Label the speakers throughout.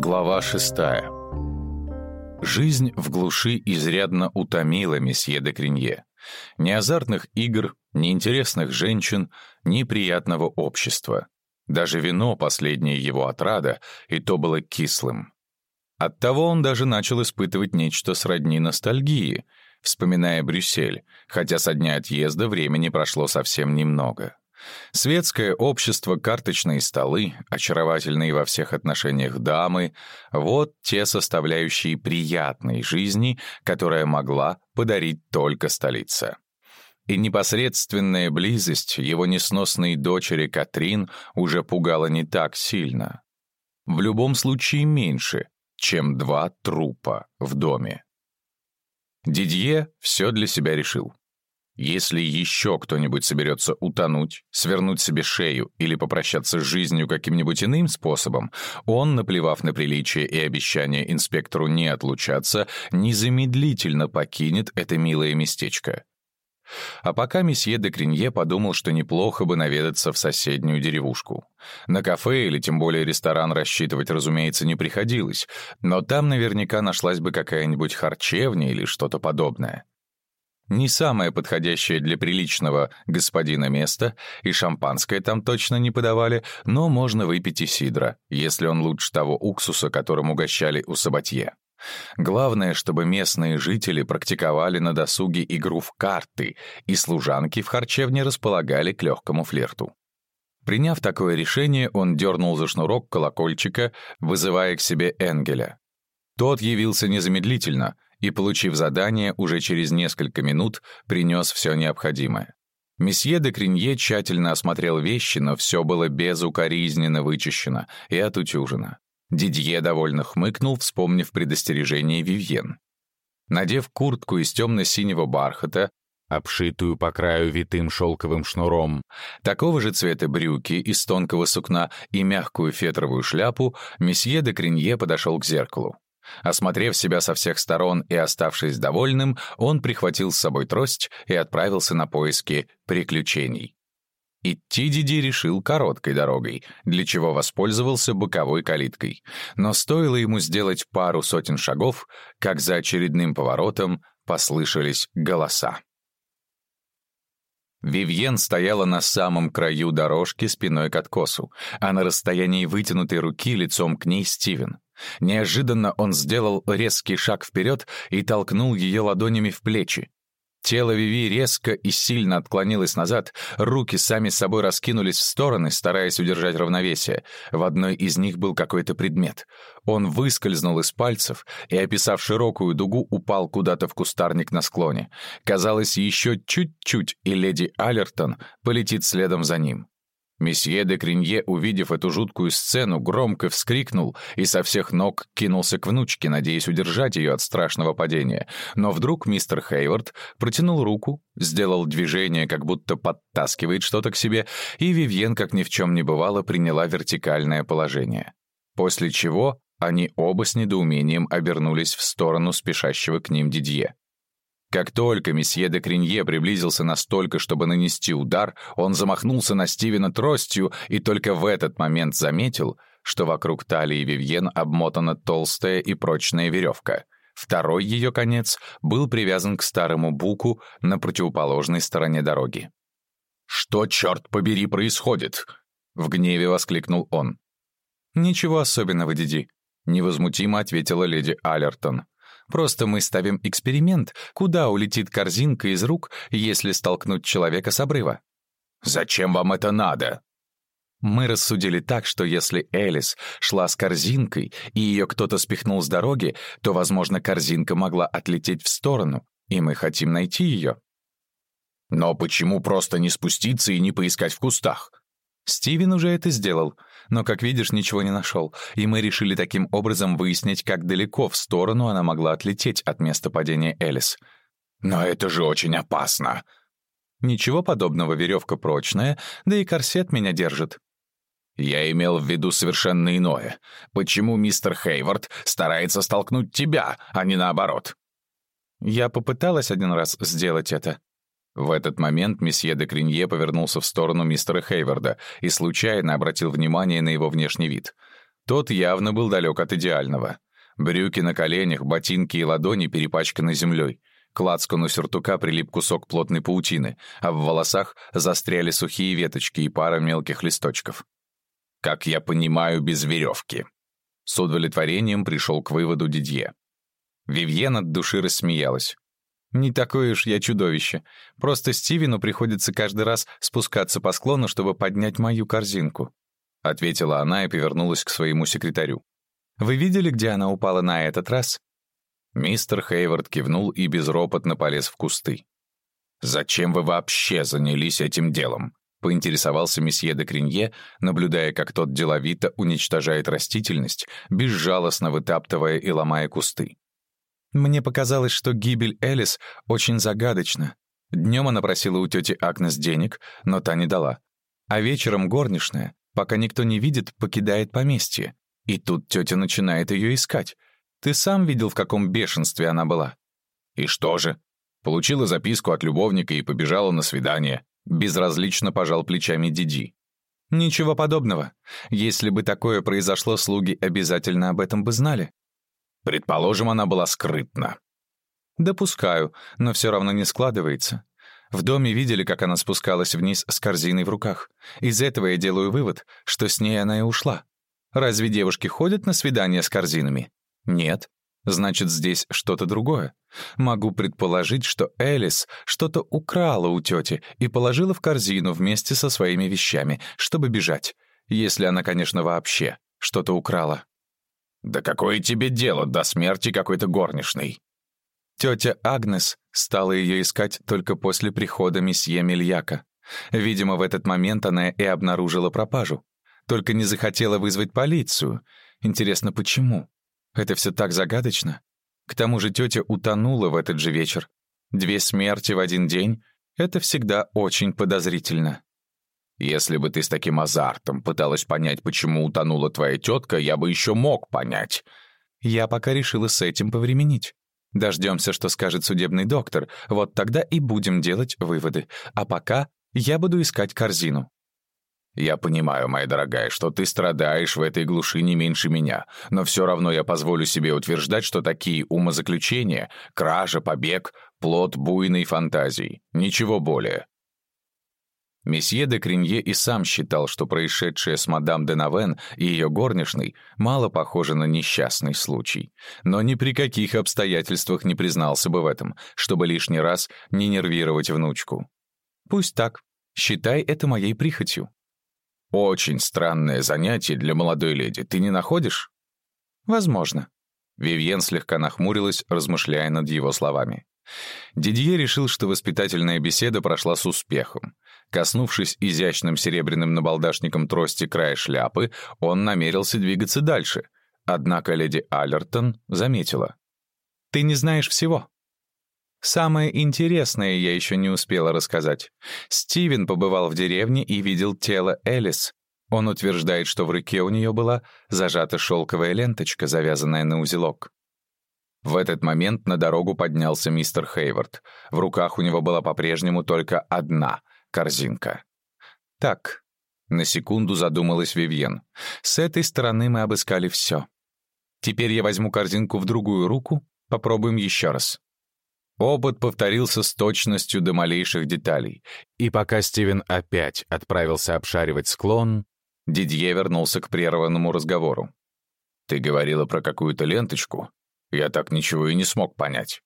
Speaker 1: Глава шестая. Жизнь в глуши изрядно утомила месье де Кринье. Ни азартных игр, ни интересных женщин, ни приятного общества. Даже вино, последнее его отрада, и то было кислым. Оттого он даже начал испытывать нечто сродни ностальгии, вспоминая Брюссель, хотя со дня отъезда времени прошло совсем немного. Светское общество, карточные столы, очаровательные во всех отношениях дамы — вот те составляющие приятной жизни, которая могла подарить только столица. И непосредственная близость его несносной дочери Катрин уже пугала не так сильно. В любом случае меньше, чем два трупа в доме. Дидье все для себя решил. Если еще кто-нибудь соберется утонуть, свернуть себе шею или попрощаться с жизнью каким-нибудь иным способом, он, наплевав на приличие и обещание инспектору не отлучаться, незамедлительно покинет это милое местечко. А пока месье де Кринье подумал, что неплохо бы наведаться в соседнюю деревушку. На кафе или тем более ресторан рассчитывать, разумеется, не приходилось, но там наверняка нашлась бы какая-нибудь харчевня или что-то подобное. Не самое подходящее для приличного господина место, и шампанское там точно не подавали, но можно выпить и сидра, если он лучше того уксуса, которым угощали у Сабатье. Главное, чтобы местные жители практиковали на досуге игру в карты, и служанки в харчевне располагали к легкому флирту. Приняв такое решение, он дернул за шнурок колокольчика, вызывая к себе Энгеля. Тот явился незамедлительно — и, получив задание, уже через несколько минут принес все необходимое. Месье де Кринье тщательно осмотрел вещи, но все было безукоризненно вычищено и отутюжено. Дидье довольно хмыкнул, вспомнив предостережение Вивьен. Надев куртку из темно-синего бархата, обшитую по краю витым шелковым шнуром, такого же цвета брюки из тонкого сукна и мягкую фетровую шляпу, месье де Кринье подошел к зеркалу. Осмотрев себя со всех сторон и оставшись довольным, он прихватил с собой трость и отправился на поиски приключений. Идти Диди решил короткой дорогой, для чего воспользовался боковой калиткой. Но стоило ему сделать пару сотен шагов, как за очередным поворотом послышались голоса. Вивьен стояла на самом краю дорожки спиной к откосу, а на расстоянии вытянутой руки лицом к ней Стивен. Неожиданно он сделал резкий шаг вперед и толкнул ее ладонями в плечи. Тело Виви резко и сильно отклонилось назад, руки сами собой раскинулись в стороны, стараясь удержать равновесие. В одной из них был какой-то предмет. Он выскользнул из пальцев и, описав широкую дугу, упал куда-то в кустарник на склоне. Казалось, еще чуть-чуть, и леди Аллертон полетит следом за ним. Месье де Кринье, увидев эту жуткую сцену, громко вскрикнул и со всех ног кинулся к внучке, надеясь удержать ее от страшного падения. Но вдруг мистер Хейвард протянул руку, сделал движение, как будто подтаскивает что-то к себе, и Вивьен, как ни в чем не бывало, приняла вертикальное положение. После чего они оба с недоумением обернулись в сторону спешащего к ним Дидье. Как только месье де Кринье приблизился настолько, чтобы нанести удар, он замахнулся на Стивена тростью и только в этот момент заметил, что вокруг талии Вивьен обмотана толстая и прочная веревка. Второй ее конец был привязан к старому буку на противоположной стороне дороги. «Что, черт побери, происходит?» — в гневе воскликнул он. «Ничего особенного, Диди», — невозмутимо ответила леди Аллертон. Просто мы ставим эксперимент, куда улетит корзинка из рук, если столкнуть человека с обрыва. «Зачем вам это надо?» Мы рассудили так, что если Элис шла с корзинкой, и ее кто-то спихнул с дороги, то, возможно, корзинка могла отлететь в сторону, и мы хотим найти ее. Но почему просто не спуститься и не поискать в кустах? Стивен уже это сделал, но, как видишь, ничего не нашел, и мы решили таким образом выяснить, как далеко в сторону она могла отлететь от места падения Элис. «Но это же очень опасно!» «Ничего подобного, веревка прочная, да и корсет меня держит». «Я имел в виду совершенно иное. Почему мистер Хейвард старается столкнуть тебя, а не наоборот?» «Я попыталась один раз сделать это», в этот момент месье де Кринье повернулся в сторону мистера Хейварда и случайно обратил внимание на его внешний вид. Тот явно был далек от идеального. Брюки на коленях, ботинки и ладони перепачканы землей. К лацкану сюртука прилип кусок плотной паутины, а в волосах застряли сухие веточки и пара мелких листочков. «Как я понимаю, без веревки». С удовлетворением пришел к выводу Дидье. Вивьен от души рассмеялась. «Не такое уж я чудовище. Просто Стивену приходится каждый раз спускаться по склону, чтобы поднять мою корзинку», — ответила она и повернулась к своему секретарю. «Вы видели, где она упала на этот раз?» Мистер Хейвард кивнул и безропотно полез в кусты. «Зачем вы вообще занялись этим делом?» — поинтересовался месье де Кринье, наблюдая, как тот деловито уничтожает растительность, безжалостно вытаптывая и ломая кусты. Мне показалось, что гибель Элис очень загадочна. Днем она просила у тети Агнес денег, но та не дала. А вечером горничная, пока никто не видит, покидает поместье. И тут тетя начинает ее искать. Ты сам видел, в каком бешенстве она была. И что же? Получила записку от любовника и побежала на свидание. Безразлично пожал плечами Диди. Ничего подобного. Если бы такое произошло, слуги обязательно об этом бы знали. Предположим, она была скрытна. Допускаю, но все равно не складывается. В доме видели, как она спускалась вниз с корзиной в руках. Из этого я делаю вывод, что с ней она и ушла. Разве девушки ходят на свидания с корзинами? Нет. Значит, здесь что-то другое. Могу предположить, что Элис что-то украла у тети и положила в корзину вместе со своими вещами, чтобы бежать. Если она, конечно, вообще что-то украла. «Да какое тебе дело до смерти какой-то горничной?» Тетя Агнес стала ее искать только после прихода месье Мильяка. Видимо, в этот момент она и обнаружила пропажу. Только не захотела вызвать полицию. Интересно, почему? Это все так загадочно. К тому же тетя утонула в этот же вечер. Две смерти в один день — это всегда очень подозрительно. Если бы ты с таким азартом пыталась понять, почему утонула твоя тетка, я бы еще мог понять. Я пока решила с этим повременить. Дождемся, что скажет судебный доктор, вот тогда и будем делать выводы. А пока я буду искать корзину. Я понимаю, моя дорогая, что ты страдаешь в этой глуши не меньше меня, но все равно я позволю себе утверждать, что такие умозаключения, кража, побег — плод буйной фантазии, ничего более. Месье де Кринье и сам считал, что происшедшее с мадам де Навен и ее горничной мало похоже на несчастный случай, но ни при каких обстоятельствах не признался бы в этом, чтобы лишний раз не нервировать внучку. «Пусть так. Считай это моей прихотью». «Очень странное занятие для молодой леди, ты не находишь?» «Возможно». Вивьен слегка нахмурилась, размышляя над его словами. Дидье решил, что воспитательная беседа прошла с успехом. Коснувшись изящным серебряным набалдашником трости края шляпы, он намерился двигаться дальше. Однако леди Аллертон заметила. «Ты не знаешь всего». «Самое интересное я еще не успела рассказать. Стивен побывал в деревне и видел тело Элис. Он утверждает, что в руке у нее была зажата шелковая ленточка, завязанная на узелок. В этот момент на дорогу поднялся мистер Хейвард. В руках у него была по-прежнему только одна корзинка. «Так», — на секунду задумалась Вивьен, «с этой стороны мы обыскали все. Теперь я возьму корзинку в другую руку, попробуем еще раз». Опыт повторился с точностью до малейших деталей, и пока Стивен опять отправился обшаривать склон, Дидье вернулся к прерванному разговору. «Ты говорила про какую-то ленточку?» Я так ничего и не смог понять.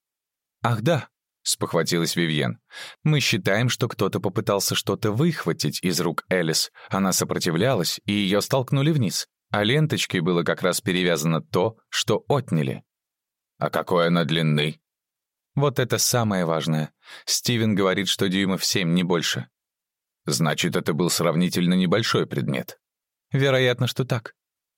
Speaker 1: «Ах да», — спохватилась Вивьен. «Мы считаем, что кто-то попытался что-то выхватить из рук Элис. Она сопротивлялась, и ее столкнули вниз. А ленточкой было как раз перевязано то, что отняли». «А какой она длины?» «Вот это самое важное. Стивен говорит, что дюймов семь, не больше». «Значит, это был сравнительно небольшой предмет». «Вероятно, что так.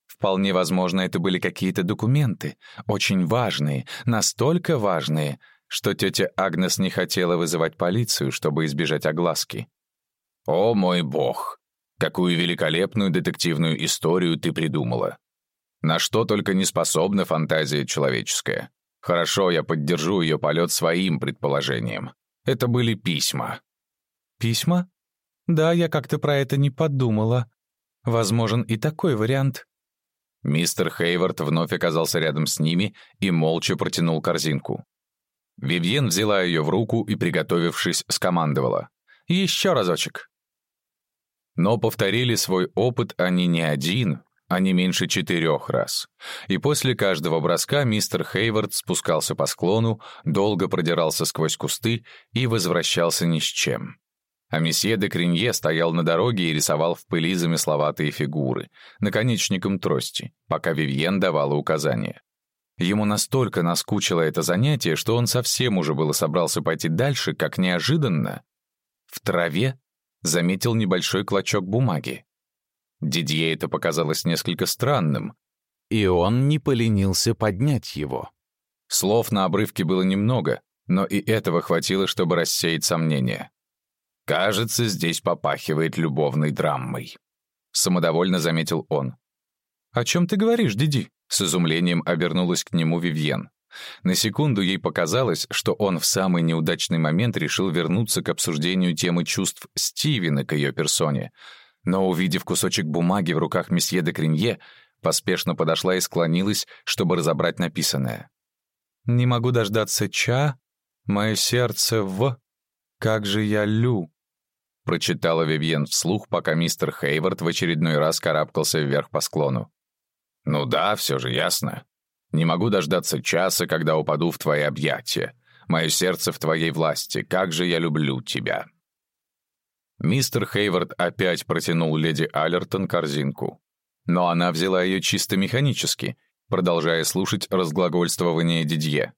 Speaker 1: Вполне возможно, это были какие-то документы, очень важные, настолько важные, что тетя Агнес не хотела вызывать полицию, чтобы избежать огласки. «О мой бог! Какую великолепную детективную историю ты придумала! На что только не способна фантазия человеческая. Хорошо, я поддержу ее полет своим предположением. Это были письма». «Письма? Да, я как-то про это не подумала. Возможен и такой вариант. Мистер Хейвард вновь оказался рядом с ними и молча протянул корзинку. Вивьен взяла ее в руку и, приготовившись, скомандовала. «Еще разочек». Но повторили свой опыт они не один, а не меньше четырех раз. И после каждого броска мистер Хейвард спускался по склону, долго продирался сквозь кусты и возвращался ни с чем. А месье де Кринье стоял на дороге и рисовал в пыли замысловатые фигуры, наконечником трости, пока Вивьен давала указания. Ему настолько наскучило это занятие, что он совсем уже было собрался пойти дальше, как неожиданно. В траве заметил небольшой клочок бумаги. Дидье это показалось несколько странным, и он не поленился поднять его. Слов на обрывке было немного, но и этого хватило, чтобы рассеять сомнения. «Кажется, здесь попахивает любовной драмой», — самодовольно заметил он. «О чем ты говоришь, Диди?» — с изумлением обернулась к нему Вивьен. На секунду ей показалось, что он в самый неудачный момент решил вернуться к обсуждению темы чувств Стивена к ее персоне — но, увидев кусочек бумаги в руках месье де Кринье, поспешно подошла и склонилась, чтобы разобрать написанное. «Не могу дождаться ча, мое сердце в... Как же я лю!» Прочитала Вивьен вслух, пока мистер Хейвард в очередной раз карабкался вверх по склону. «Ну да, все же ясно. Не могу дождаться часа, когда упаду в твои объятия. Мое сердце в твоей власти. Как же я люблю тебя!» Мистер Хейвард опять протянул леди Аллертон корзинку. Но она взяла ее чисто механически, продолжая слушать разглагольствование Дидье.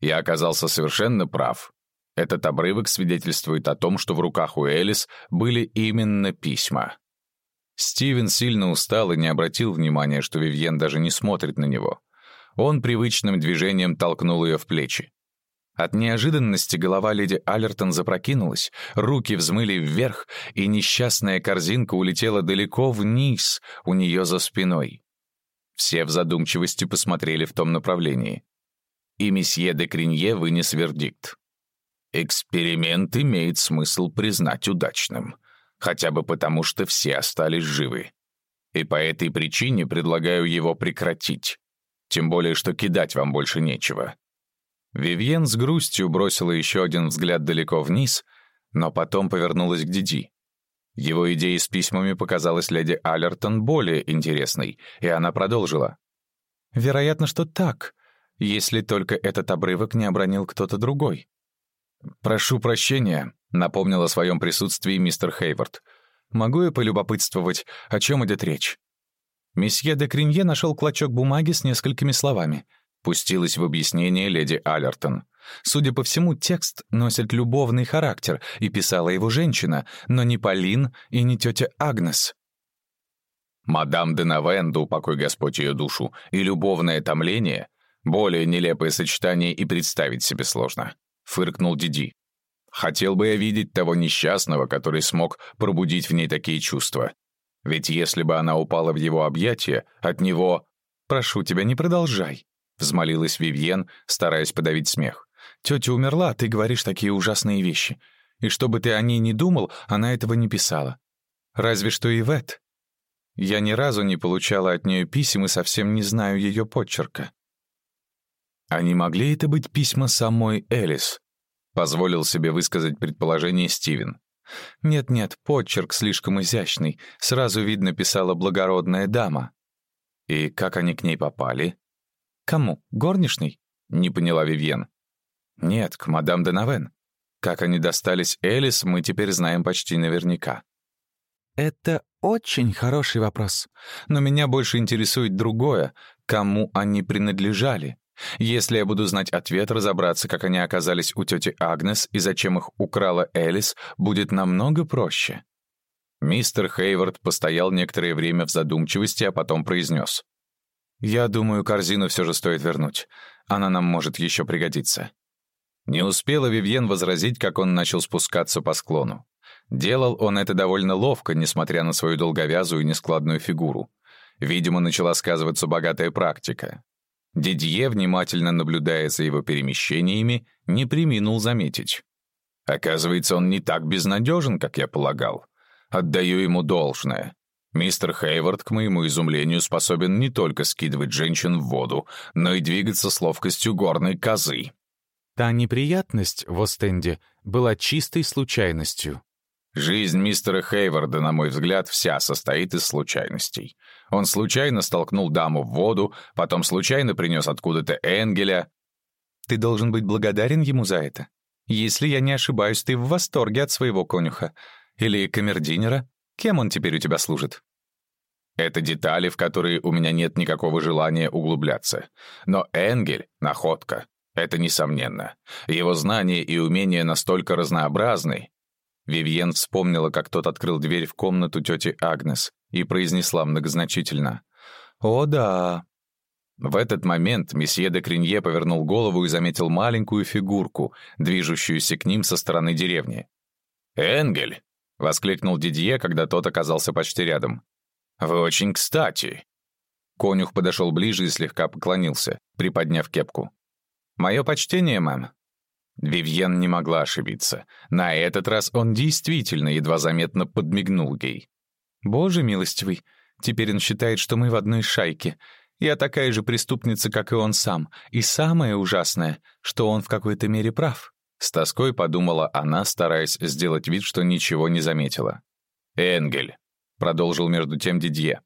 Speaker 1: Я оказался совершенно прав. Этот обрывок свидетельствует о том, что в руках у Элис были именно письма. Стивен сильно устал и не обратил внимания, что Вивьен даже не смотрит на него. Он привычным движением толкнул ее в плечи. От неожиданности голова леди Аллертон запрокинулась, руки взмыли вверх, и несчастная корзинка улетела далеко вниз у нее за спиной. Все в задумчивости посмотрели в том направлении. И месье де Кринье вынес вердикт. Эксперимент имеет смысл признать удачным, хотя бы потому, что все остались живы. И по этой причине предлагаю его прекратить. Тем более, что кидать вам больше нечего. Вивьен с грустью бросила еще один взгляд далеко вниз, но потом повернулась к Диди. Его идея с письмами показалась леди Аллертон более интересной, и она продолжила. «Вероятно, что так, если только этот обрывок не обронил кто-то другой». «Прошу прощения», — напомнил о своем присутствии мистер Хейвард. «Могу я полюбопытствовать, о чем идет речь?» Месье де Кринье нашел клочок бумаги с несколькими словами — Пустилась в объяснение леди Аллертон. Судя по всему, текст носит любовный характер, и писала его женщина, но не Полин и не тетя Агнес. Мадам де Навенду, упокой Господь ее душу, и любовное томление — более нелепое сочетание и представить себе сложно, — фыркнул Диди. Хотел бы я видеть того несчастного, который смог пробудить в ней такие чувства. Ведь если бы она упала в его объятия, от него... «Прошу тебя, не продолжай», — взмолилась Вивьен, стараясь подавить смех. «Тетя умерла, ты говоришь такие ужасные вещи. И что бы ты о ней ни думал, она этого не писала. Разве что Ивет. Я ни разу не получала от нее писем и совсем не знаю ее почерка». «А не могли это быть письма самой Элис?» — позволил себе высказать предположение Стивен. «Нет-нет, почерк слишком изящный. Сразу видно, писала благородная дама». «И как они к ней попали?» «Кому? Горничной?» — не поняла Вивьен. «Нет, к мадам Денавен. Как они достались Элис, мы теперь знаем почти наверняка». «Это очень хороший вопрос. Но меня больше интересует другое. Кому они принадлежали? Если я буду знать ответ, разобраться, как они оказались у тети Агнес и зачем их украла Элис, будет намного проще». Мистер Хейвард постоял некоторое время в задумчивости, а потом произнес. «Я думаю, корзину все же стоит вернуть. Она нам может еще пригодиться». Не успела Вивьен возразить, как он начал спускаться по склону. Делал он это довольно ловко, несмотря на свою долговязую и нескладную фигуру. Видимо, начала сказываться богатая практика. Дидье, внимательно наблюдая за его перемещениями, не приминул заметить. Оказывается, он не так безнадежен, как я полагал. Отдаю ему должное. Мистер Хейвард, к моему изумлению, способен не только скидывать женщин в воду, но и двигаться с ловкостью горной козы.
Speaker 2: Та неприятность в Остенде была чистой случайностью.
Speaker 1: Жизнь мистера Хейварда, на мой взгляд, вся состоит из случайностей. Он случайно столкнул даму в воду, потом случайно принес откуда-то Энгеля.
Speaker 2: Ты должен быть благодарен ему за это. Если я не ошибаюсь, ты в восторге от своего конюха. Или камердинера. Кем он теперь у тебя служит?
Speaker 1: Это детали, в которые у меня нет никакого желания углубляться. Но Энгель — находка. Это несомненно. Его знания и умения настолько разнообразны, Вивьен вспомнила, как тот открыл дверь в комнату тети Агнес и произнесла многозначительно. «О, да». В этот момент месье де Кринье повернул голову и заметил маленькую фигурку, движущуюся к ним со стороны деревни. «Энгель!» — воскликнул Дидье, когда тот оказался почти рядом. «Вы очень кстати!» Конюх подошел ближе и слегка поклонился, приподняв кепку. «Мое почтение, мэм», Вивьен не могла ошибиться. На этот раз он действительно едва заметно подмигнул ей.
Speaker 2: «Боже милостивый, теперь он считает, что мы в одной шайке. Я такая же преступница, как и он сам. И самое ужасное, что он в какой-то мере прав».
Speaker 1: С тоской подумала она, стараясь сделать вид, что ничего не заметила. «Энгель», — продолжил между тем Дидье.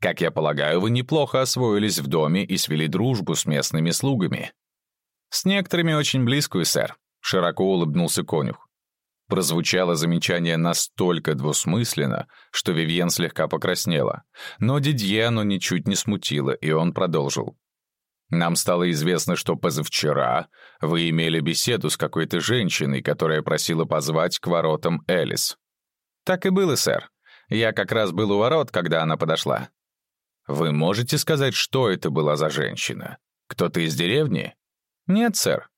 Speaker 1: «Как я полагаю, вы неплохо освоились в доме и свели дружбу с местными слугами. «С некоторыми очень близкую, сэр», — широко улыбнулся конюх. Прозвучало замечание настолько двусмысленно, что Вивьен слегка покраснела. Но Дидье оно ничуть не смутило, и он продолжил. «Нам стало известно, что позавчера вы имели беседу с какой-то женщиной, которая просила позвать к воротам Элис». «Так и было, сэр. Я как раз был у ворот, когда она подошла». «Вы можете сказать, что это была за женщина? Кто-то из деревни?» «Нет, сэр».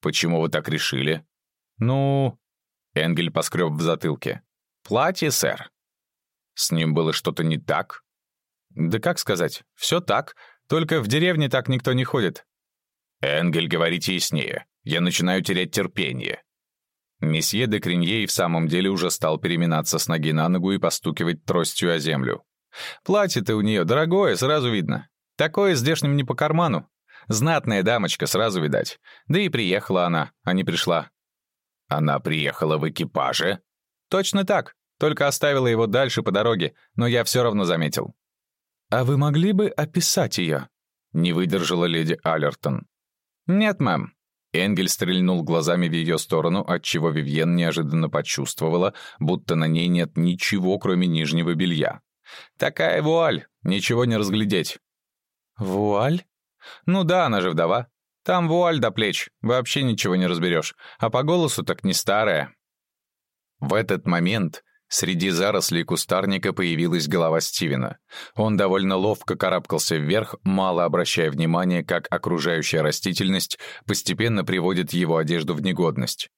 Speaker 1: «Почему вы так решили?» «Ну...» Энгель поскреб в затылке. «Платье, сэр». «С ним было что-то не так?» «Да как сказать, все так, только в деревне так никто не ходит». «Энгель, говорите яснее. Я начинаю терять терпение». Месье де Кринье в самом деле уже стал переминаться с ноги на ногу и постукивать тростью о землю. «Платье-то у нее дорогое, сразу видно. Такое здешним не по карману. Знатная дамочка, сразу видать. Да и приехала она, а не пришла. Она приехала в экипаже? Точно так. Только оставила его дальше по дороге, но я все равно заметил. «А вы могли бы описать ее?» — не выдержала леди Аллертон. «Нет, мэм». Энгель стрельнул глазами в ее сторону, отчего Вивьен неожиданно почувствовала, будто на ней нет ничего, кроме нижнего белья. «Такая вуаль, ничего не разглядеть». «Вуаль?» «Ну да, она же вдова. Там вуаль до плеч, вообще ничего не разберешь. А по голосу так не старая». В этот момент среди зарослей кустарника появилась голова Стивена. Он довольно ловко карабкался вверх, мало обращая внимания, как окружающая растительность постепенно приводит его одежду в негодность.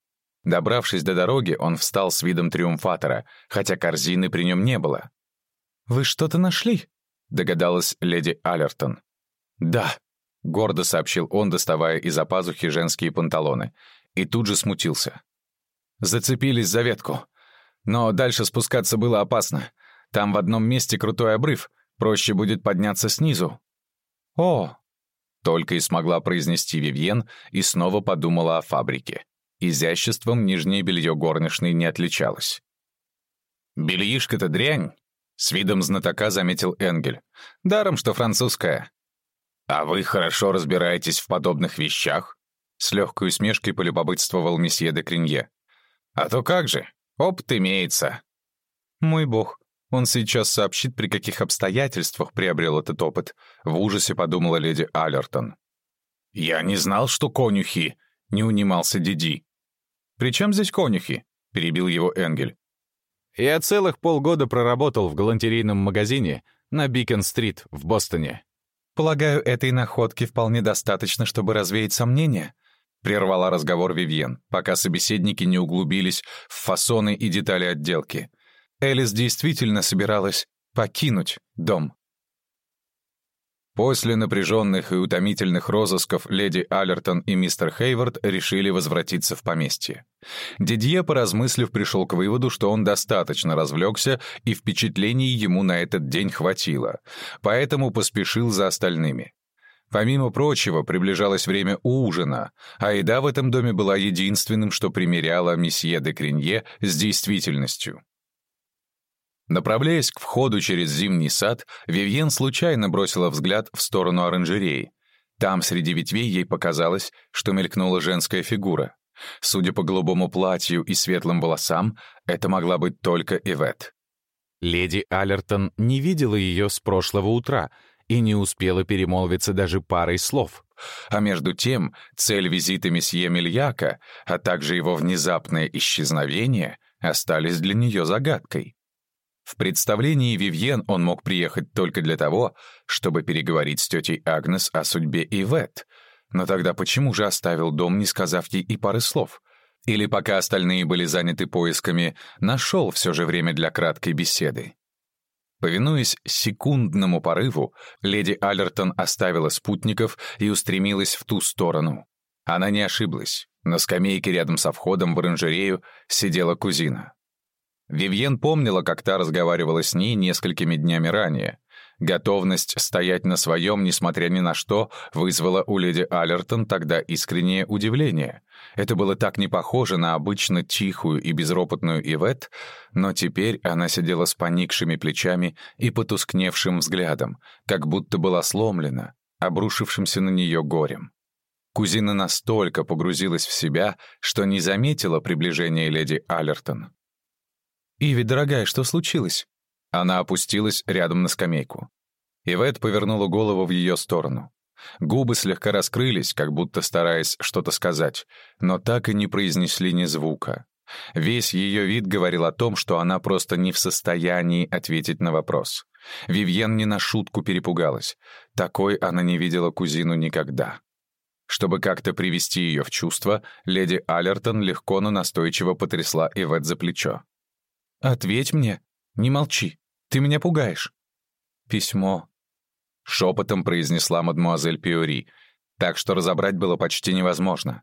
Speaker 1: Добравшись до дороги, он встал с видом триумфатора, хотя корзины при нем не было. «Вы что-то нашли?» — догадалась леди Аллертон. «Да», — гордо сообщил он, доставая из-за пазухи женские панталоны, и тут же смутился. Зацепились за ветку. Но дальше спускаться было опасно. Там в одном месте крутой обрыв, проще будет подняться снизу. «О!» — только и смогла произнести Вивьен и снова подумала о фабрике. Изяществом нижнее белье горничной не отличалось. «Бельишко-то дрянь!» — с видом знатока заметил Энгель. «Даром, что французская. «А вы хорошо разбираетесь в подобных вещах?» С легкой усмешкой полюбопытствовал месье де Кринье. «А то как же, опыт имеется». «Мой бог, он сейчас сообщит, при каких обстоятельствах приобрел этот опыт», в ужасе подумала леди Аллертон. «Я не знал, что конюхи», — не унимался Диди. «При чем здесь конюхи?» — перебил его Энгель. «Я целых полгода проработал в галантерейном магазине на Бикон-стрит в Бостоне. «Полагаю, этой находки вполне достаточно, чтобы развеять сомнения», — прервала разговор Вивьен, пока собеседники не углубились в фасоны и детали отделки. Элис действительно собиралась покинуть дом. После напряженных и утомительных розысков леди Аллертон и мистер Хейвард решили возвратиться в поместье. Дидье, поразмыслив, пришел к выводу, что он достаточно развлекся, и впечатлений ему на этот день хватило, поэтому поспешил за остальными. Помимо прочего, приближалось время ужина, а еда в этом доме была единственным, что примеряло месье де Кринье с действительностью. Направляясь к входу через зимний сад, Вивьен случайно бросила взгляд в сторону оранжереи. Там, среди ветвей, ей показалось, что мелькнула женская фигура. Судя по голубому платью и светлым волосам, это могла быть только Ивет.
Speaker 2: Леди Аллертон не видела ее с прошлого утра и не успела перемолвиться даже парой слов.
Speaker 1: А между тем, цель визита месье Мильяка, а также его внезапное исчезновение, остались для нее загадкой. В представлении Вивьен он мог приехать только для того, чтобы переговорить с тетей Агнес о судьбе Ивет. Но тогда почему же оставил дом, не сказав ей и пары слов? Или пока остальные были заняты поисками, нашел все же время для краткой беседы? Повинуясь секундному порыву, леди Аллертон оставила спутников и устремилась в ту сторону. Она не ошиблась. На скамейке рядом со входом в оранжерею сидела кузина. Вивьен помнила, как та разговаривала с ней несколькими днями ранее. Готовность стоять на своем, несмотря ни на что, вызвала у леди Аллертон тогда искреннее удивление. Это было так не похоже на обычно тихую и безропотную Ивет, но теперь она сидела с поникшими плечами и потускневшим взглядом, как будто была сломлена, обрушившимся на нее горем. Кузина настолько погрузилась в себя, что не заметила приближения леди Аллертон.
Speaker 2: «Иви, дорогая, что случилось?»
Speaker 1: Она опустилась рядом на скамейку. Ивет повернула голову в ее сторону. Губы слегка раскрылись, как будто стараясь что-то сказать, но так и не произнесли ни звука. Весь ее вид говорил о том, что она просто не в состоянии ответить на вопрос. Вивьен не на шутку перепугалась. Такой она не видела кузину никогда. Чтобы как-то привести ее в чувство, леди Аллертон легко, но настойчиво потрясла Ивет за плечо.
Speaker 2: «Ответь мне. Не молчи. Ты меня пугаешь».
Speaker 1: «Письмо», — шепотом произнесла мадмуазель Пиори, так что разобрать было почти невозможно.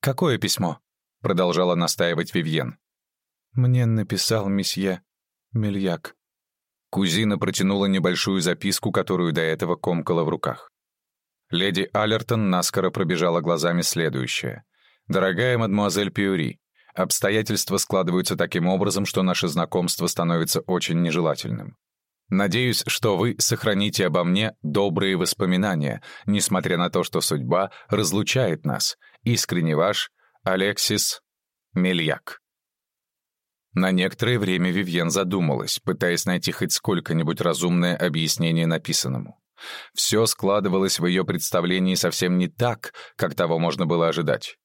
Speaker 2: «Какое письмо?» — продолжала настаивать Вивьен.
Speaker 3: «Мне написал месье Мельяк».
Speaker 1: Кузина протянула небольшую записку, которую до этого комкала в руках. Леди Аллертон наскоро пробежала глазами следующее. «Дорогая мадмуазель Пиори, Обстоятельства складываются таким образом, что наше знакомство становится очень нежелательным. Надеюсь, что вы сохраните обо мне добрые воспоминания, несмотря на то, что судьба разлучает нас. Искренне ваш Алексис Мельяк. На некоторое время Вивьен задумалась, пытаясь найти хоть сколько-нибудь разумное объяснение написанному. Все складывалось в ее представлении совсем не так, как того можно было ожидать.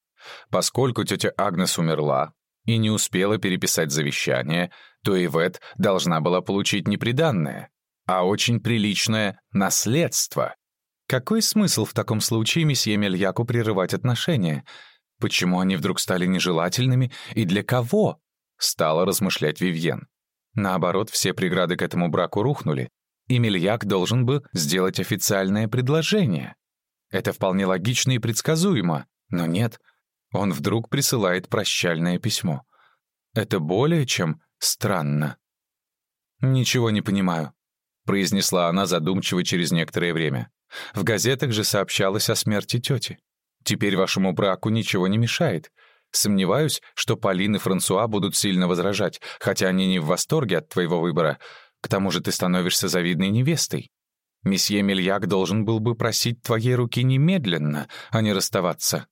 Speaker 1: Поскольку тетя Агнес умерла и не успела переписать завещание, то Ивет должна была получить не приданное, а очень приличное наследство.
Speaker 2: Какой смысл в таком случае месье Мельяку прерывать отношения? Почему они вдруг стали нежелательными и для кого? Стала размышлять Вивьен. Наоборот, все преграды к этому браку рухнули, и Мельяк должен бы сделать официальное предложение. Это вполне логично и предсказуемо, но нет — он вдруг присылает прощальное письмо. Это более чем странно. «Ничего не понимаю», — произнесла она задумчиво через некоторое время. «В газетах же сообщалось о смерти тети. Теперь вашему браку ничего не мешает. Сомневаюсь, что Полин и Франсуа будут сильно возражать, хотя они не в восторге от твоего выбора. К тому же ты становишься завидной невестой. Месье Мельяк должен был бы просить твоей руки немедленно, а не расставаться.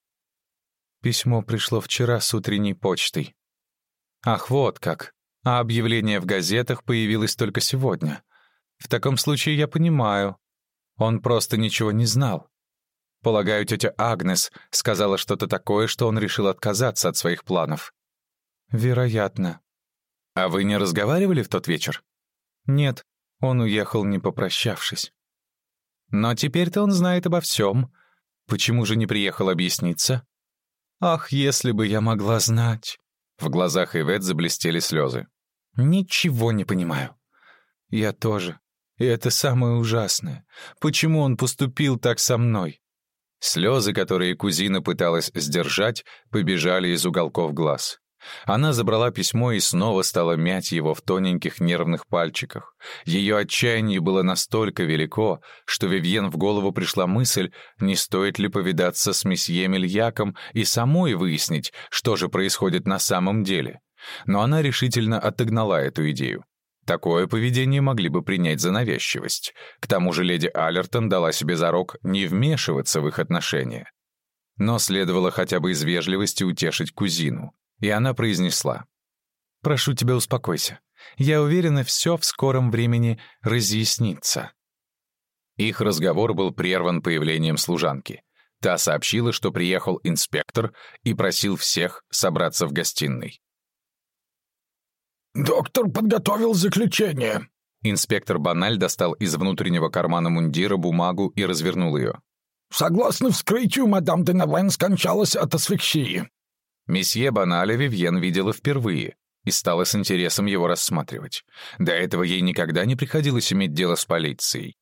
Speaker 3: Письмо пришло вчера с утренней почтой.
Speaker 2: Ах, вот как. А объявление в газетах появилось только сегодня. В таком случае я понимаю. Он просто ничего не знал. Полагаю, тетя Агнес сказала что-то такое, что он решил отказаться от своих планов.
Speaker 3: Вероятно.
Speaker 2: А вы не разговаривали в тот вечер?
Speaker 3: Нет, он уехал, не попрощавшись.
Speaker 2: Но теперь-то он знает обо всем. Почему же не приехал объясниться?
Speaker 3: Ах, если бы я могла знать!»
Speaker 1: В глазах Ивет заблестели слезы.
Speaker 2: «Ничего не понимаю».
Speaker 3: «Я тоже. И это самое ужасное. Почему он поступил так со мной?
Speaker 1: Слезы, которые кузина пыталась сдержать, побежали из уголков глаз. Она забрала письмо и снова стала мять его в тоненьких нервных пальчиках. Ее отчаяние было настолько велико, что Вивьен в голову пришла мысль, не стоит ли повидаться с месье Мельяком и самой выяснить, что же происходит на самом деле. Но она решительно отогнала эту идею. Такое поведение могли бы принять за навязчивость. К тому же леди Аллертон дала себе зарок не вмешиваться в их отношения. Но следовало хотя бы из вежливости утешить кузину. И она произнесла.
Speaker 3: «Прошу тебя, успокойся. Я уверена, все в скором времени разъяснится».
Speaker 1: Их разговор был прерван появлением служанки. Та сообщила, что приехал инспектор и просил всех собраться в гостиной.
Speaker 4: «Доктор подготовил заключение».
Speaker 1: Инспектор Баналь достал из внутреннего кармана мундира бумагу и развернул ее.
Speaker 4: «Согласно вскрытию, мадам Денавен скончалась от асфиксии».
Speaker 1: Месье Баналя Вивьен видела впервые и стала с интересом его рассматривать. До этого ей никогда не приходилось иметь дело с полицией.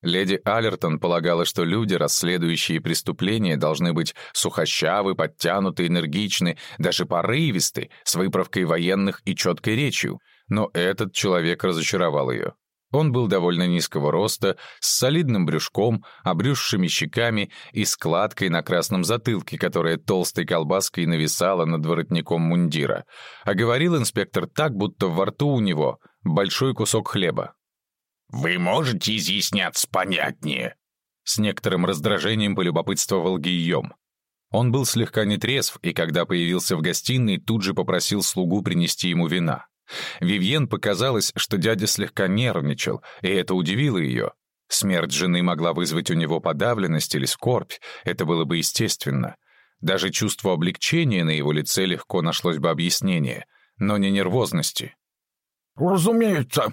Speaker 1: Леди Аллертон полагала, что люди, расследующие преступления, должны быть сухощавы, подтянуты, энергичны, даже порывисты, с выправкой военных и четкой речью. Но этот человек разочаровал ее. Он был довольно низкого роста, с солидным брюшком, обрюзшими щеками и складкой на красном затылке, которая толстой колбаской нависала над воротником мундира. А говорил инспектор так, будто во рту у него большой кусок хлеба.
Speaker 5: «Вы можете изъясняться понятнее?»
Speaker 1: С некоторым раздражением полюбопытствовал Гийом. Он был слегка нетрезв, и когда появился в гостиной, тут же попросил слугу принести ему вина. Вивьен показалось, что дядя слегка нервничал, и это удивило ее. Смерть жены могла вызвать у него подавленность или скорбь, это было бы естественно. Даже чувство облегчения на его лице легко нашлось бы объяснение, но не нервозности.
Speaker 4: «Разумеется»,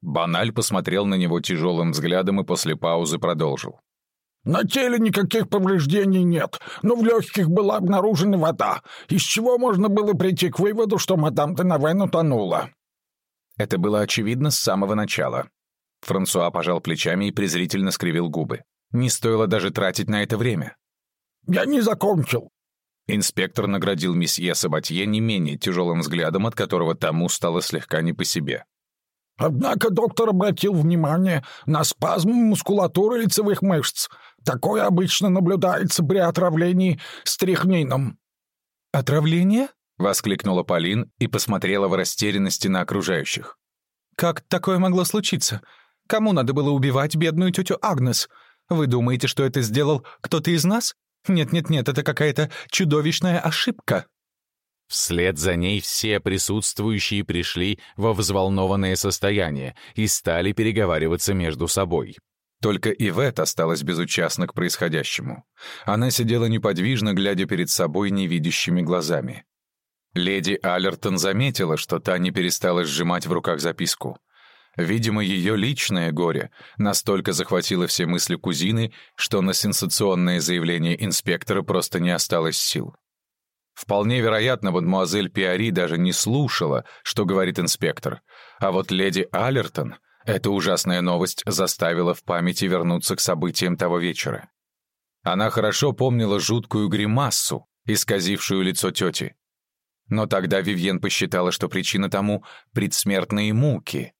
Speaker 1: Баналь посмотрел на него тяжелым взглядом и после паузы продолжил.
Speaker 4: «На теле никаких повреждений нет, но в легких была обнаружена вода, из чего можно было прийти к выводу, что мадам Тенавен утонула».
Speaker 1: Это было очевидно с самого начала. Франсуа пожал плечами и презрительно скривил губы. Не стоило даже тратить на это время.
Speaker 4: «Я не закончил».
Speaker 1: Инспектор наградил месье Сабатье не менее тяжелым взглядом, от которого тому стало слегка не по себе.
Speaker 4: Однако доктор обратил внимание на спазм мускулатуры лицевых мышц. Такое обычно наблюдается при отравлении стрихнином.
Speaker 3: «Отравление?»
Speaker 1: — воскликнула Полин и посмотрела в растерянности на окружающих.
Speaker 3: «Как такое могло случиться? Кому надо было убивать бедную тетю Агнес? Вы думаете, что это сделал кто-то из нас? Нет-нет-нет, это какая-то чудовищная ошибка».
Speaker 1: Вслед за ней все присутствующие пришли во взволнованное состояние и стали переговариваться между собой. Только Ивет осталась безучастна к происходящему. Она сидела неподвижно, глядя перед собой невидящими глазами. Леди Аллертон заметила, что та не перестала сжимать в руках записку. Видимо, ее личное горе настолько захватило все мысли кузины, что на сенсационное заявление инспектора просто не осталось сил. Вполне вероятно, мадемуазель Пиари даже не слушала, что говорит инспектор. А вот леди Аллертон эта ужасная новость заставила в памяти вернуться к событиям того вечера. Она хорошо помнила жуткую гримассу, исказившую лицо тети. Но тогда Вивьен посчитала, что причина тому — предсмертные муки,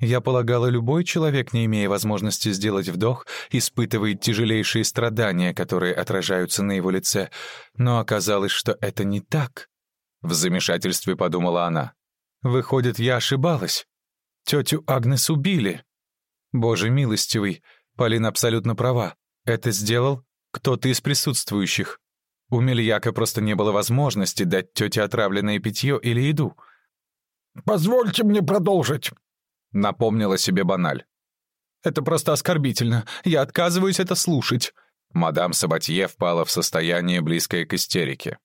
Speaker 3: я полагала, любой человек, не имея возможности сделать вдох, испытывает тяжелейшие страдания, которые отражаются на его лице. Но оказалось, что это не так.
Speaker 1: В замешательстве подумала она.
Speaker 3: Выходит, я ошибалась. Тетю Агнес убили. Боже милостивый, Полина абсолютно права. Это сделал кто-то из присутствующих. У Мельяка просто не было возможности дать тете отравленное питье или еду.
Speaker 4: «Позвольте мне продолжить»,
Speaker 1: Напомнила себе баналь.
Speaker 3: «Это просто оскорбительно. Я отказываюсь это слушать».
Speaker 1: Мадам Сабатье впала в состояние, близкое к истерике.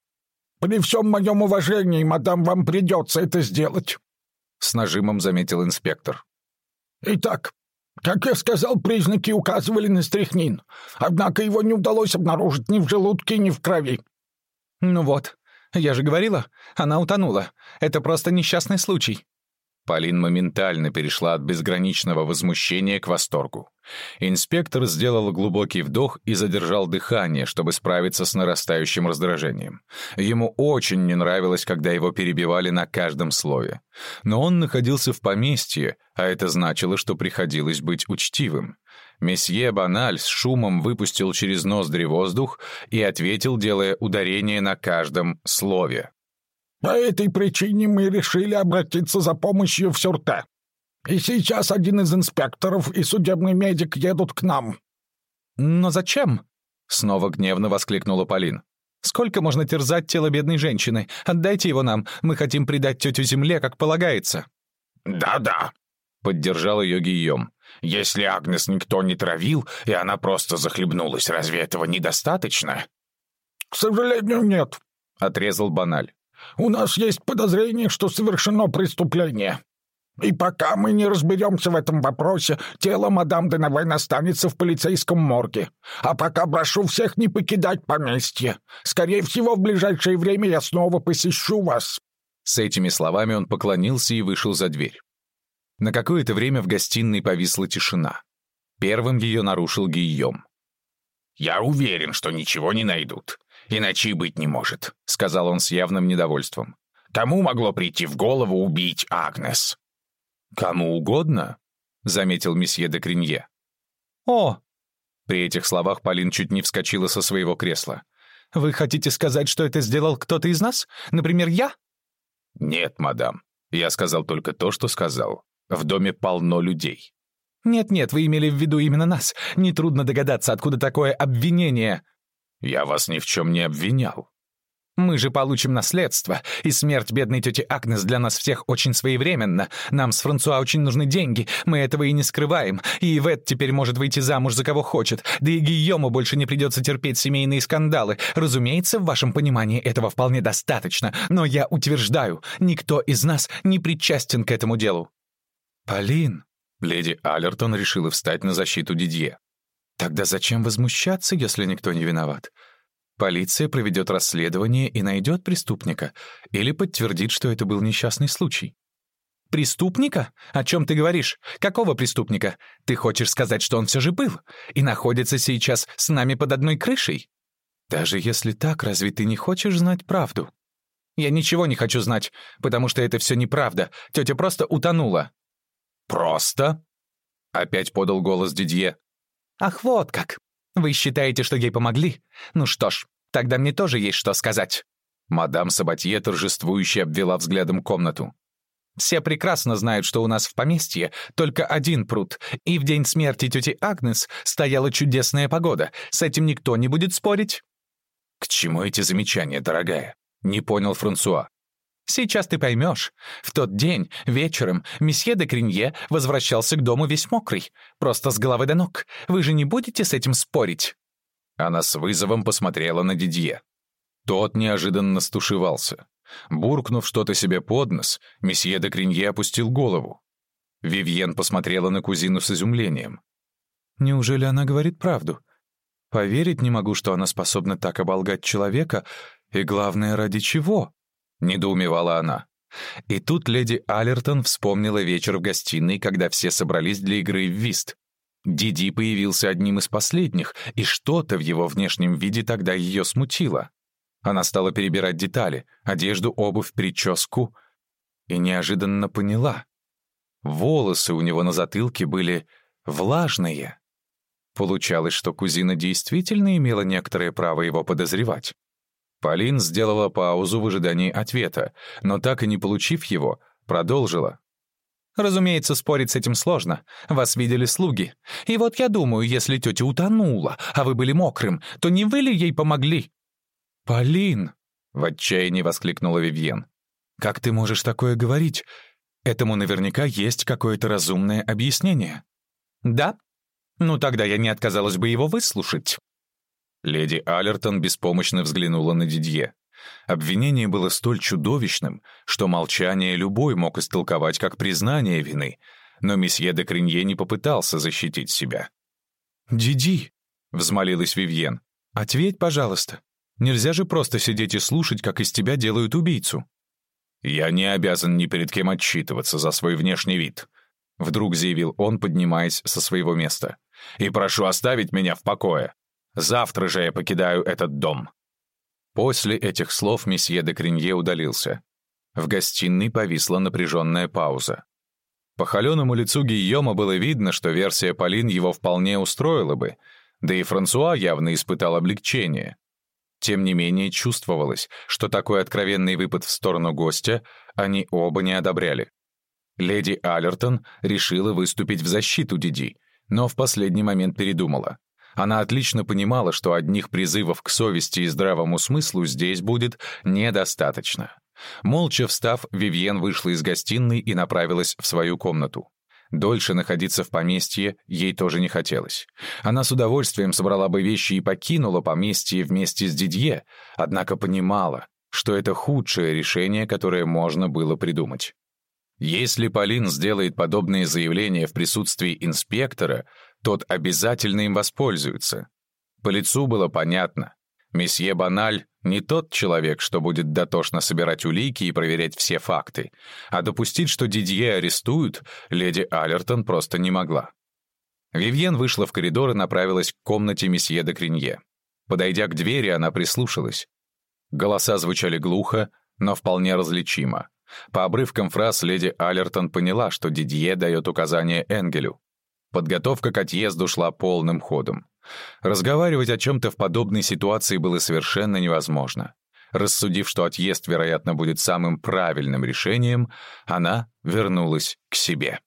Speaker 4: «При всем моем уважении, мадам, вам придется это сделать», —
Speaker 1: с нажимом заметил инспектор.
Speaker 4: «Итак, как я сказал, признаки указывали на стряхнин, однако его не удалось обнаружить ни в желудке, ни в крови».
Speaker 3: «Ну вот, я же говорила, она утонула. Это просто несчастный случай».
Speaker 1: Полин моментально перешла от безграничного возмущения к восторгу. Инспектор сделал глубокий вдох и задержал дыхание, чтобы справиться с нарастающим раздражением. Ему очень не нравилось, когда его перебивали на каждом слове. Но он находился в поместье, а это значило, что приходилось быть учтивым. Месье Баналь с шумом выпустил через ноздри воздух и ответил, делая ударение на каждом слове.
Speaker 4: По этой причине мы решили обратиться за помощью в Сюрте. И сейчас один из инспекторов и судебный медик едут к нам».
Speaker 2: «Но зачем?» — снова гневно воскликнула Полин. «Сколько можно терзать тело бедной женщины? Отдайте его нам. Мы хотим предать тетю земле, как полагается».
Speaker 5: «Да-да», — поддержал ее Гийом. «Если Агнес никто не травил, и она просто захлебнулась, разве этого недостаточно?»
Speaker 4: «К сожалению, нет», —
Speaker 5: отрезал Баналь.
Speaker 4: У нас есть подозрение, что совершено преступление. И пока мы не разберемся в этом вопросе, тело мадам Денавен останется в полицейском морге. А пока прошу всех не покидать поместье. Скорее всего, в ближайшее время я снова посещу вас».
Speaker 1: С этими словами он поклонился и вышел за дверь. На какое-то время в гостиной повисла тишина. Первым ее нарушил Гийом.
Speaker 5: «Я уверен, что ничего не найдут. Иначе быть не может», — сказал он с явным недовольством. «Кому могло прийти в голову убить Агнес?»
Speaker 1: «Кому угодно», — заметил месье де Кринье.
Speaker 2: «О!»
Speaker 1: При этих словах Полин чуть не вскочила со своего кресла.
Speaker 2: «Вы хотите сказать, что это сделал кто-то из нас? Например, я?»
Speaker 1: «Нет, мадам. Я сказал только то, что сказал. В доме полно людей».
Speaker 2: «Нет-нет, вы имели в виду именно нас. Нетрудно догадаться, откуда такое обвинение».
Speaker 1: «Я вас ни в чем не обвинял».
Speaker 2: «Мы же получим наследство, и смерть бедной тети Агнес для нас всех очень своевременна. Нам с Франсуа очень нужны деньги, мы этого и не скрываем. И Ивет теперь может выйти замуж за кого хочет, да и Гийому больше не придется терпеть семейные скандалы. Разумеется, в вашем понимании этого вполне достаточно, но я утверждаю, никто из нас не причастен к этому делу».
Speaker 1: «Полин», — леди Аллертон решила встать на защиту Дидье. Тогда зачем возмущаться, если никто не виноват? Полиция проведет расследование и найдет преступника или подтвердит, что это был несчастный случай.
Speaker 2: «Преступника? О чем ты говоришь? Какого преступника? Ты хочешь сказать, что он все же был и находится сейчас с нами под одной крышей?»
Speaker 1: «Даже если так, разве ты не хочешь знать правду?»
Speaker 2: «Я ничего не хочу знать, потому что это все неправда. Тетя просто утонула».
Speaker 1: «Просто?» — опять подал голос Дидье.
Speaker 2: «Ах, вот как! Вы считаете, что ей помогли? Ну что ж, тогда мне тоже есть что сказать».
Speaker 1: Мадам Сабатье торжествующе обвела взглядом комнату.
Speaker 2: «Все прекрасно знают, что у нас в поместье только один пруд, и в день смерти тети Агнес стояла чудесная погода. С этим никто не будет спорить».
Speaker 1: «К чему эти замечания, дорогая?» — не понял Франсуа.
Speaker 2: Сейчас ты поймешь. В тот день, вечером, месье де Кринье возвращался к дому весь мокрый, просто с головы до ног. Вы же не будете с этим спорить?»
Speaker 1: Она с вызовом посмотрела на Дидье. Тот неожиданно стушевался. Буркнув что-то себе под нос, месье де Кринье опустил голову. Вивьен посмотрела на кузину с изумлением.
Speaker 3: «Неужели она говорит правду? Поверить не могу, что она способна так оболгать человека, и главное, ради чего?»
Speaker 1: Недоумевала она. И тут леди Аллертон вспомнила вечер в гостиной, когда все собрались для игры в вист. Диди появился одним из последних, и что-то в его внешнем виде тогда ее смутило. Она стала перебирать детали — одежду, обувь, прическу — и неожиданно поняла. Волосы у него на затылке были влажные. Получалось, что кузина действительно имела некоторое право его подозревать. Полин сделала паузу в ожидании ответа, но так и не получив его, продолжила.
Speaker 2: «Разумеется, спорить с этим сложно. Вас видели слуги. И вот я думаю, если тетя утонула, а вы были мокрым, то не вы ли ей помогли?»
Speaker 3: «Полин!»
Speaker 1: — в отчаянии воскликнула Вивьен.
Speaker 3: «Как ты можешь такое говорить? Этому наверняка есть какое-то разумное объяснение».
Speaker 2: «Да? Ну тогда я не отказалась бы его выслушать».
Speaker 1: Леди Аллертон беспомощно взглянула на Дидье. Обвинение было столь чудовищным, что молчание любой мог истолковать как признание вины, но месье де Кринье не попытался защитить себя.
Speaker 3: «Диди», —
Speaker 1: взмолилась Вивьен, —
Speaker 3: «ответь, пожалуйста. Нельзя же просто сидеть и слушать, как из тебя делают убийцу».
Speaker 1: «Я не обязан ни перед кем отчитываться за свой внешний вид», — вдруг заявил он, поднимаясь со своего места. «И прошу оставить меня в покое. Завтра же я покидаю этот дом». После этих слов месье де Кринье удалился. В гостиной повисла напряженная пауза. По холеному лицу Гийома было видно, что версия Полин его вполне устроила бы, да и Франсуа явно испытал облегчение. Тем не менее, чувствовалось, что такой откровенный выпад в сторону гостя они оба не одобряли. Леди Аллертон решила выступить в защиту Диди, но в последний момент передумала. Она отлично понимала, что одних призывов к совести и здравому смыслу здесь будет недостаточно. Молча встав, Вивьен вышла из гостиной и направилась в свою комнату. Дольше находиться в поместье ей тоже не хотелось. Она с удовольствием собрала бы вещи и покинула поместье вместе с Дидье, однако понимала, что это худшее решение, которое можно было придумать. Если Полин сделает подобные заявления в присутствии инспектора, тот обязательно им воспользуется. По лицу было понятно. Месье Баналь не тот человек, что будет дотошно собирать улики и проверять все факты, а допустить, что Дидье арестуют, леди Аллертон просто не могла. Вивьен вышла в коридор и направилась к комнате месье де Кринье. Подойдя к двери, она прислушалась. Голоса звучали глухо, но вполне различимо. По обрывкам фраз леди Аллертон поняла, что Дидье дает указания Энгелю. Подготовка к отъезду шла полным ходом. Разговаривать о чем-то в подобной ситуации было совершенно невозможно. Рассудив, что отъезд, вероятно, будет самым правильным решением, она вернулась к себе.